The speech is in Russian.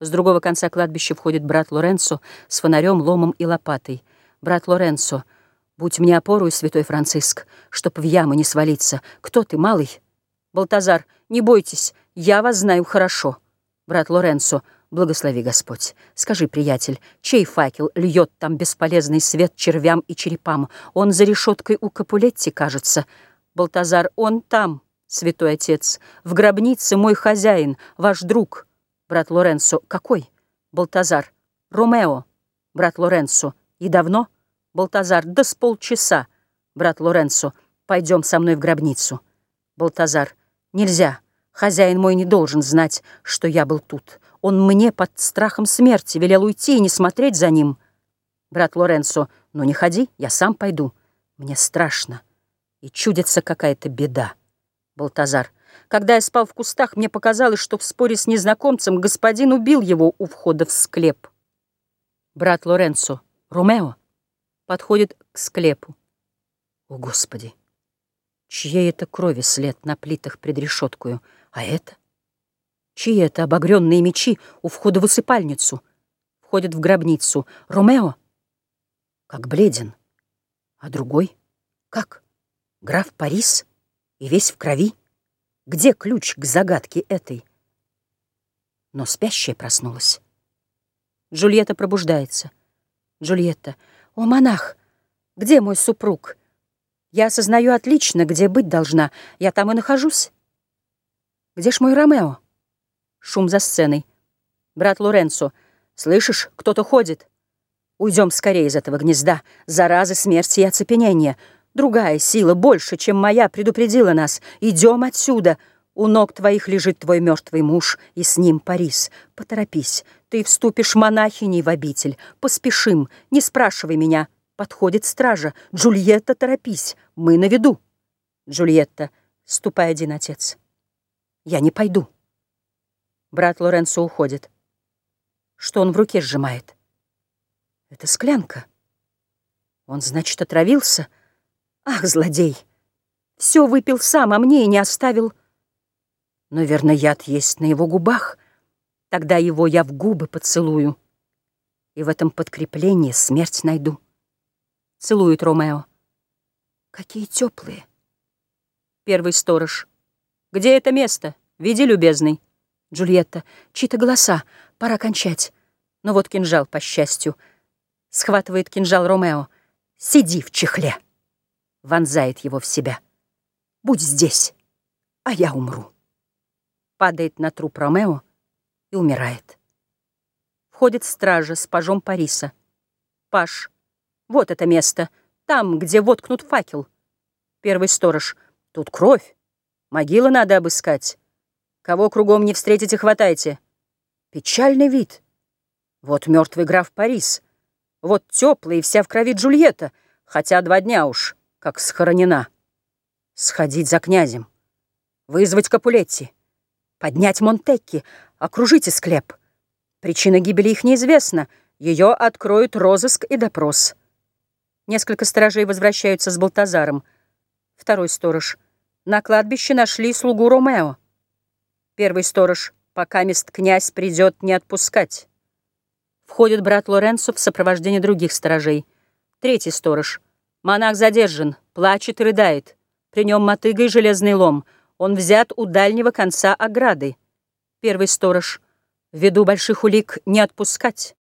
С другого конца кладбища входит брат Лоренцо с фонарем, ломом и лопатой. Брат Лоренцо, будь мне опорой, святой Франциск, чтоб в яму не свалиться. Кто ты, малый? Балтазар, не бойтесь, я вас знаю хорошо. Брат Лоренцо, благослови Господь. Скажи, приятель, чей факел льет там бесполезный свет червям и черепам? Он за решеткой у Капулетти, кажется. Балтазар, он там, святой отец, в гробнице мой хозяин, ваш друг. Брат Лоренцо, какой? Балтазар. Ромео. Брат Лоренцо, и давно? Балтазар, да с полчаса. Брат Лоренцо, пойдем со мной в гробницу. Балтазар, нельзя. Хозяин мой не должен знать, что я был тут. Он мне под страхом смерти велел уйти и не смотреть за ним. Брат Лоренцо, ну не ходи, я сам пойду. Мне страшно. И чудится какая-то беда. Балтазар, когда я спал в кустах, мне показалось, что в споре с незнакомцем господин убил его у входа в склеп. Брат Лоренцо, Ромео, подходит к склепу. О, Господи! Чьей это крови след на плитах пред решеткою? А это? Чьи это обогренные мечи у входа в усыпальницу? Входит в гробницу. Ромео? Как бледен. А другой? Как? Граф Парис? И весь в крови? Где ключ к загадке этой? Но спящая проснулась. Джульетта пробуждается. Джульетта. О, монах, где мой супруг? Я осознаю отлично, где быть должна. Я там и нахожусь. Где ж мой Ромео? Шум за сценой. Брат Лоренцо. Слышишь, кто-то ходит. Уйдем скорее из этого гнезда. Заразы, смерти и оцепенения. Другая сила, больше, чем моя, предупредила нас. Идем отсюда. У ног твоих лежит твой мертвый муж, и с ним Парис. Поторопись, ты вступишь монахиней в обитель. Поспешим, не спрашивай меня. Подходит стража. Джульетта, торопись, мы на виду. Джульетта, ступай один, отец. Я не пойду. Брат Лоренцо уходит. Что он в руке сжимает? Это склянка. Он, значит, отравился? — Ах, злодей! Все выпил сам, а мне и не оставил. Но, верно, яд есть на его губах. Тогда его я в губы поцелую. И в этом подкреплении смерть найду. Целует Ромео. Какие теплые. Первый сторож. Где это место? Веди, любезный. Джульетта. Чьи-то голоса. Пора кончать. Но вот кинжал, по счастью. Схватывает кинжал Ромео. Сиди в чехле вонзает его в себя. «Будь здесь, а я умру». Падает на труп Ромео и умирает. Входит стража с пажом Париса. «Паш, вот это место, там, где воткнут факел». Первый сторож. «Тут кровь. Могилы надо обыскать. Кого кругом не встретите, хватайте». Печальный вид. Вот мертвый граф Парис. Вот теплый и вся в крови Джульетта, хотя два дня уж как схоронена. Сходить за князем, вызвать Капулетти, поднять Монтекки, окружите склеп. Причина гибели их неизвестна, ее откроют розыск и допрос. Несколько сторожей возвращаются с Балтазаром. Второй сторож. На кладбище нашли слугу Ромео. Первый сторож. Пока мест князь придет не отпускать. Входит брат Лоренцо в сопровождении других сторожей. Третий сторож. Монах задержан, плачет и рыдает. При нем мотыга и железный лом. Он взят у дальнего конца ограды. Первый сторож. Ввиду больших улик не отпускать.